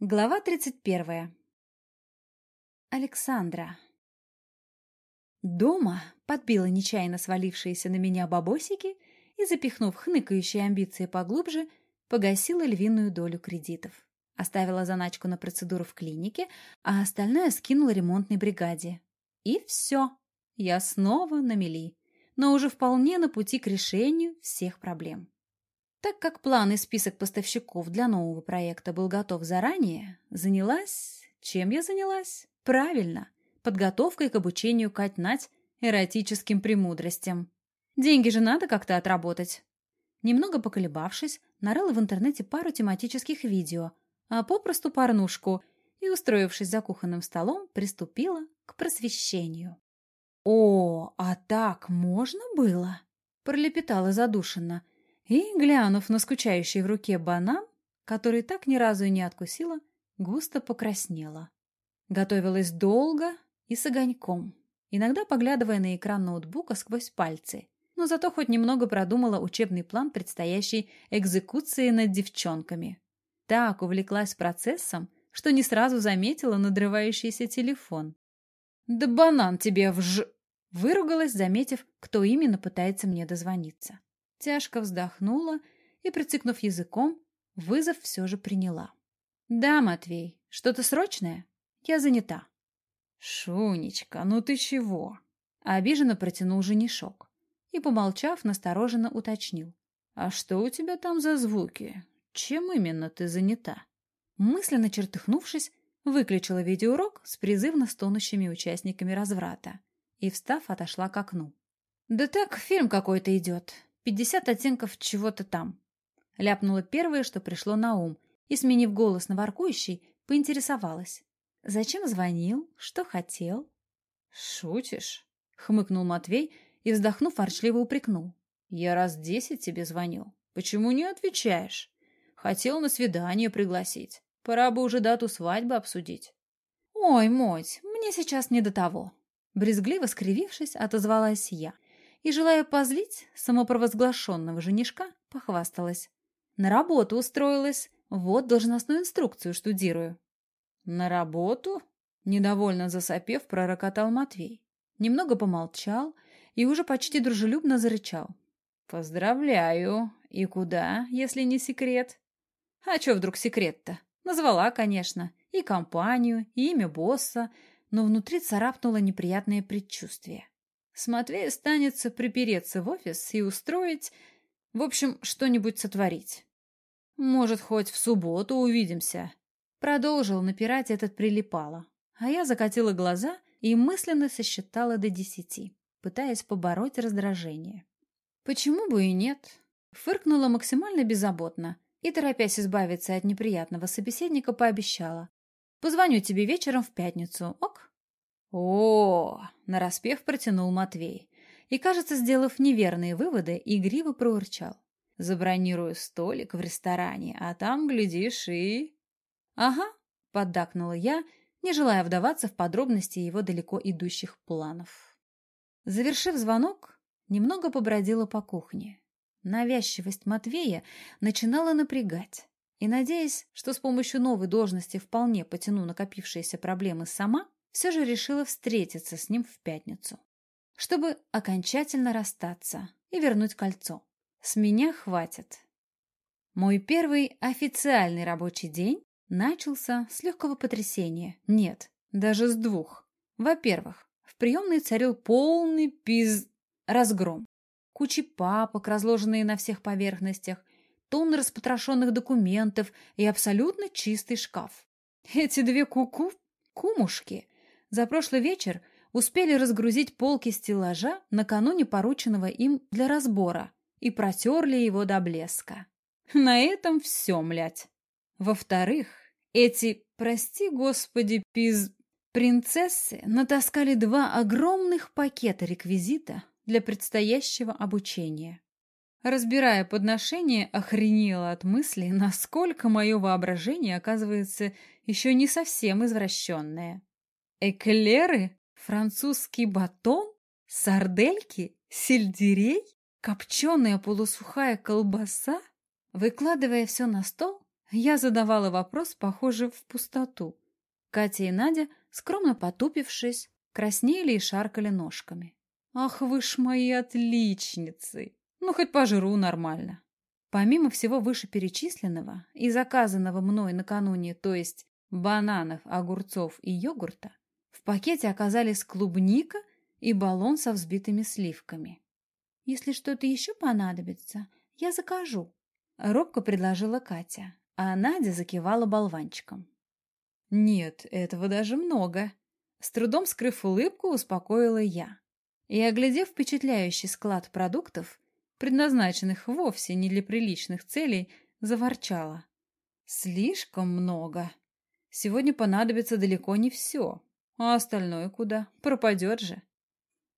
Глава 31. Александра. Дома подбила нечаянно свалившиеся на меня бабосики и, запихнув хныкающие амбиции поглубже, погасила львиную долю кредитов. Оставила заначку на процедуру в клинике, а остальное скинула ремонтной бригаде. И все. Я снова на мели, но уже вполне на пути к решению всех проблем. Так как план и список поставщиков для нового проекта был готов заранее, занялась... Чем я занялась? Правильно, подготовкой к обучению Кать-Нать эротическим премудростям. Деньги же надо как-то отработать. Немного поколебавшись, нарыла в интернете пару тематических видео, а попросту порнушку, и, устроившись за кухонным столом, приступила к просвещению. «О, а так можно было?» — пролепетала задушенно — и, глянув на скучающий в руке банан, который так ни разу и не откусила, густо покраснела. Готовилась долго и с огоньком, иногда поглядывая на экран ноутбука сквозь пальцы, но зато хоть немного продумала учебный план предстоящей экзекуции над девчонками. Так увлеклась процессом, что не сразу заметила надрывающийся телефон. «Да банан тебе вж...» Выругалась, заметив, кто именно пытается мне дозвониться. Тяжко вздохнула и, прицикнув языком, вызов все же приняла. «Да, Матвей, что-то срочное? Я занята». «Шунечка, ну ты чего?» Обиженно протянул женишок и, помолчав, настороженно уточнил. «А что у тебя там за звуки? Чем именно ты занята?» Мысленно чертыхнувшись, выключила видеоурок с призывно стонущими участниками разврата и, встав, отошла к окну. «Да так, фильм какой-то идет. Пятьдесят оттенков чего-то там. Ляпнула первое, что пришло на ум, и, сменив голос на воркующий, поинтересовалась. Зачем звонил? Что хотел? Шутишь? Хмыкнул Матвей и, вздохнув, ворчливо упрекнул. Я раз десять тебе звонил. Почему не отвечаешь? Хотел на свидание пригласить. Пора бы уже дату свадьбы обсудить. Ой, моть, мне сейчас не до того. Брезгливо скривившись, отозвалась я — и, желая позлить самопровозглашенного женишка, похвасталась. На работу устроилась, вот должностную инструкцию штудирую. На работу? Недовольно засопев, пророкотал Матвей. Немного помолчал и уже почти дружелюбно зарычал. «Поздравляю! И куда, если не секрет?» «А чё вдруг секрет-то?» Назвала, конечно, и компанию, и имя босса, но внутри царапнуло неприятное предчувствие. С Матвея станется припереться в офис и устроить, в общем, что-нибудь сотворить. Может, хоть в субботу увидимся. Продолжил напирать этот прилипало, а я закатила глаза и мысленно сосчитала до десяти, пытаясь побороть раздражение. Почему бы и нет? Фыркнула максимально беззаботно и, торопясь избавиться от неприятного собеседника, пообещала. Позвоню тебе вечером в пятницу, ок? О, нараспев протянул Матвей и, кажется, сделав неверные выводы, игриво проурчал. Забронирую столик в ресторане, а там, глядишь, и... Ага, поддакнула я, не желая вдаваться в подробности его далеко идущих планов. Завершив звонок, немного побродила по кухне. Навязчивость Матвея начинала напрягать, и, надеясь, что с помощью новой должности вполне потяну накопившиеся проблемы сама, все же решила встретиться с ним в пятницу, чтобы окончательно расстаться и вернуть кольцо. С меня хватит. Мой первый официальный рабочий день начался с легкого потрясения. Нет, даже с двух. Во-первых, в приемной царил полный пиз... разгром. Кучи папок, разложенные на всех поверхностях, тонны распотрошенных документов и абсолютно чистый шкаф. Эти две куку... кумушки за прошлый вечер успели разгрузить полки стеллажа накануне порученного им для разбора и протерли его до блеска. На этом все, млять. Во-вторых, эти, прости господи, пиз... принцессы натаскали два огромных пакета реквизита для предстоящего обучения. Разбирая подношение, охренела от мысли, насколько мое воображение оказывается еще не совсем извращенное. Эклеры? Французский батон? Сардельки? Сельдерей? Копченая полусухая колбаса? Выкладывая все на стол, Я задавала вопрос, похоже, в пустоту. Катя и Надя, скромно потупившись, краснели и шаркали ножками. «Ах вы ж мои отличницы! Ну, хоть пожру нормально!» Помимо всего вышеперечисленного и заказанного мной накануне, то есть бананов, огурцов и йогурта, в пакете оказались клубника и баллон со взбитыми сливками. «Если что-то еще понадобится, я закажу», — робко предложила Катя, а Надя закивала болванчиком. «Нет, этого даже много», — с трудом скрыв улыбку, успокоила я. И, оглядев впечатляющий склад продуктов, предназначенных вовсе не для приличных целей, заворчала. «Слишком много. Сегодня понадобится далеко не все, а остальное куда? Пропадет же».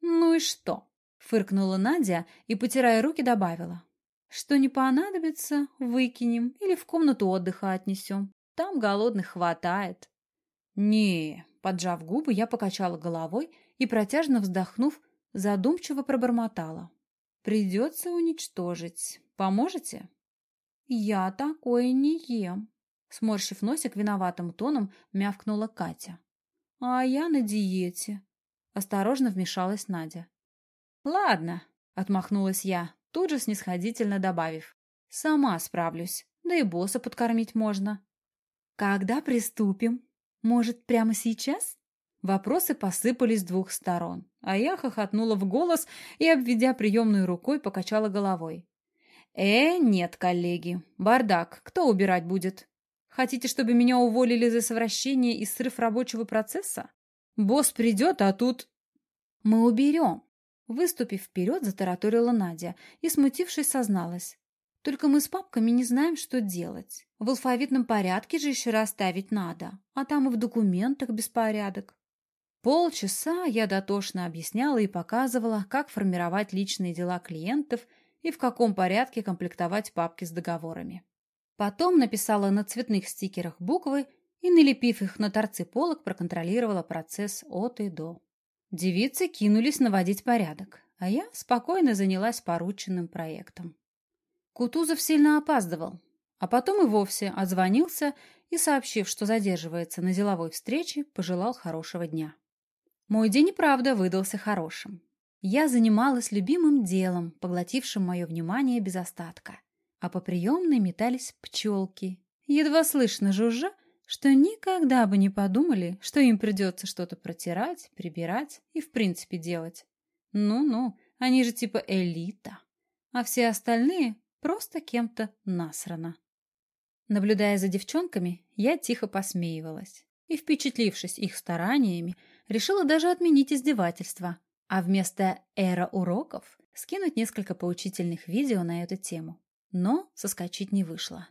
«Ну и что?» — фыркнула Надя и, потирая руки, добавила. «Что не понадобится, выкинем или в комнату отдыха отнесем. Там голодных хватает». «Не», — поджав губы, я покачала головой и, протяжно вздохнув, задумчиво пробормотала. Придется уничтожить. Поможете? Я такое не ем. Сморщив носик виноватым тоном, мявкнула Катя. А я на диете. Осторожно вмешалась Надя. Ладно, отмахнулась я, тут же снисходительно добавив. Сама справлюсь, да и босса подкормить можно. Когда приступим? Может, прямо сейчас? Вопросы посыпались с двух сторон, а я хохотнула в голос и, обведя приемную рукой, покачала головой. «Э, нет, коллеги. Бардак. Кто убирать будет? Хотите, чтобы меня уволили за совращение и срыв рабочего процесса? Босс придет, а тут...» «Мы уберем!» Выступив вперед, затараторила Надя и, смутившись, созналась. «Только мы с папками не знаем, что делать. В алфавитном порядке же еще расставить надо, а там и в документах беспорядок. Полчаса я дотошно объясняла и показывала, как формировать личные дела клиентов и в каком порядке комплектовать папки с договорами. Потом написала на цветных стикерах буквы и, налепив их на торцы полок, проконтролировала процесс от и до. Девицы кинулись наводить порядок, а я спокойно занялась порученным проектом. Кутузов сильно опаздывал, а потом и вовсе отзвонился и, сообщив, что задерживается на деловой встрече, пожелал хорошего дня. Мой день и правда выдался хорошим. Я занималась любимым делом, поглотившим мое внимание без остатка. А по приемной метались пчелки. Едва слышно жужжа, что никогда бы не подумали, что им придется что-то протирать, прибирать и в принципе делать. Ну-ну, они же типа элита. А все остальные просто кем-то насрано. Наблюдая за девчонками, я тихо посмеивалась и, впечатлившись их стараниями, решила даже отменить издевательства, а вместо эра уроков скинуть несколько поучительных видео на эту тему. Но соскочить не вышло.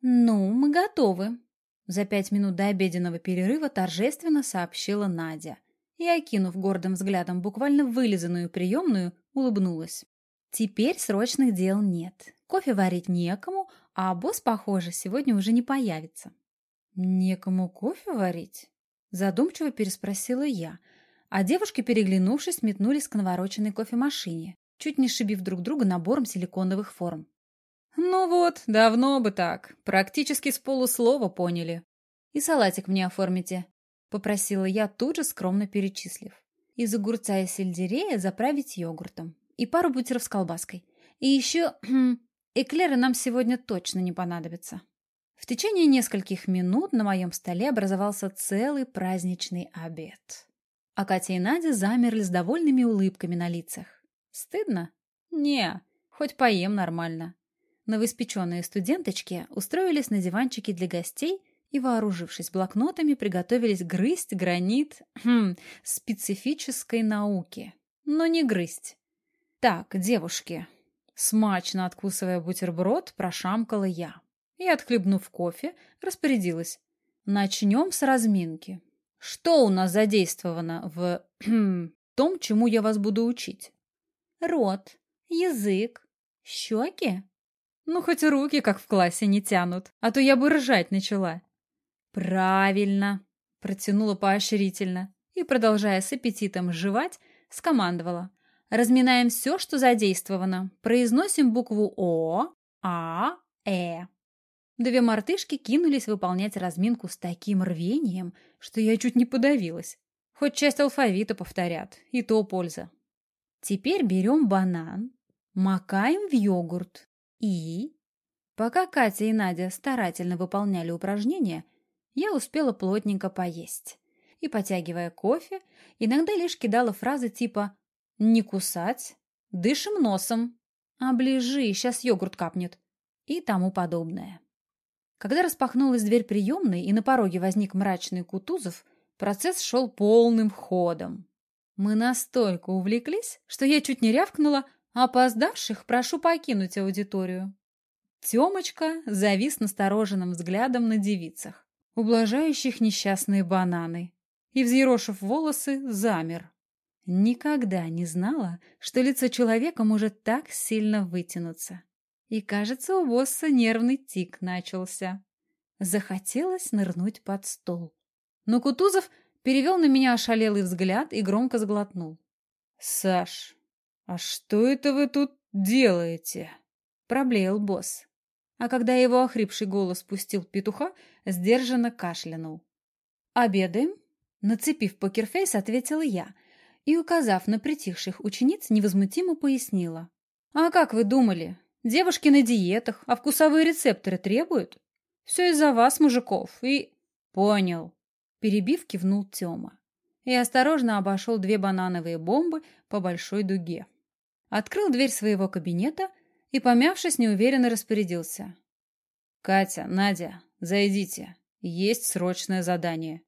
«Ну, мы готовы», — за пять минут до обеденного перерыва торжественно сообщила Надя и, окинув гордым взглядом буквально вылизанную приемную, улыбнулась. «Теперь срочных дел нет. Кофе варить некому, а босс, похоже, сегодня уже не появится». «Некому кофе варить?» Задумчиво переспросила я, а девушки, переглянувшись, метнулись к навороченной кофемашине, чуть не шибив друг друга набором силиконовых форм. «Ну вот, давно бы так. Практически с полуслова поняли. И салатик мне оформите», — попросила я, тут же скромно перечислив. Из огурца и сельдерея заправить йогуртом. И пару бутеров с колбаской. И еще... эклеры нам сегодня точно не понадобятся. В течение нескольких минут на моем столе образовался целый праздничный обед. А Катя и Надя замерли с довольными улыбками на лицах. Стыдно? Не, хоть поем нормально. Новоиспеченные студенточки устроились на диванчике для гостей и, вооружившись блокнотами, приготовились грызть гранит хм, специфической науки. Но не грызть. Так, девушки, смачно откусывая бутерброд, прошамкала я и, отхлебнув кофе, распорядилась. Начнем с разминки. Что у нас задействовано в том, чему я вас буду учить? Рот, язык, щеки. Ну, хоть руки, как в классе, не тянут, а то я бы ржать начала. Правильно, протянула поощрительно и, продолжая с аппетитом жевать, скомандовала. Разминаем все, что задействовано. Произносим букву О, А, Э. Две мартышки кинулись выполнять разминку с таким рвением, что я чуть не подавилась. Хоть часть алфавита повторят, и то польза. Теперь берем банан, макаем в йогурт и... Пока Катя и Надя старательно выполняли упражнения, я успела плотненько поесть. И, потягивая кофе, иногда лишь кидала фразы типа «не кусать», «дышим носом», «оближи, сейчас йогурт капнет» и тому подобное. Когда распахнулась дверь приемной и на пороге возник мрачный Кутузов, процесс шел полным ходом. Мы настолько увлеклись, что я чуть не рявкнула, опоздавших прошу покинуть аудиторию. Темочка завис настороженным взглядом на девицах, ублажающих несчастные бананы, и, взъерошив волосы, замер. Никогда не знала, что лицо человека может так сильно вытянуться. И, кажется, у босса нервный тик начался. Захотелось нырнуть под стол. Но Кутузов перевел на меня ошалелый взгляд и громко сглотнул. «Саш, а что это вы тут делаете?» Проблеял босс. А когда его охрипший голос пустил петуха, сдержанно кашлянул. «Обедаем?» Нацепив покерфейс, ответила я и, указав на притихших учениц, невозмутимо пояснила. «А как вы думали? Девушки на диетах, а вкусовые рецепторы требуют? Все из-за вас, мужиков, и... Понял. Перебив, кивнул Тёма. И осторожно обошел две банановые бомбы по большой дуге. Открыл дверь своего кабинета и, помявшись, неуверенно распорядился. «Катя, Надя, зайдите. Есть срочное задание».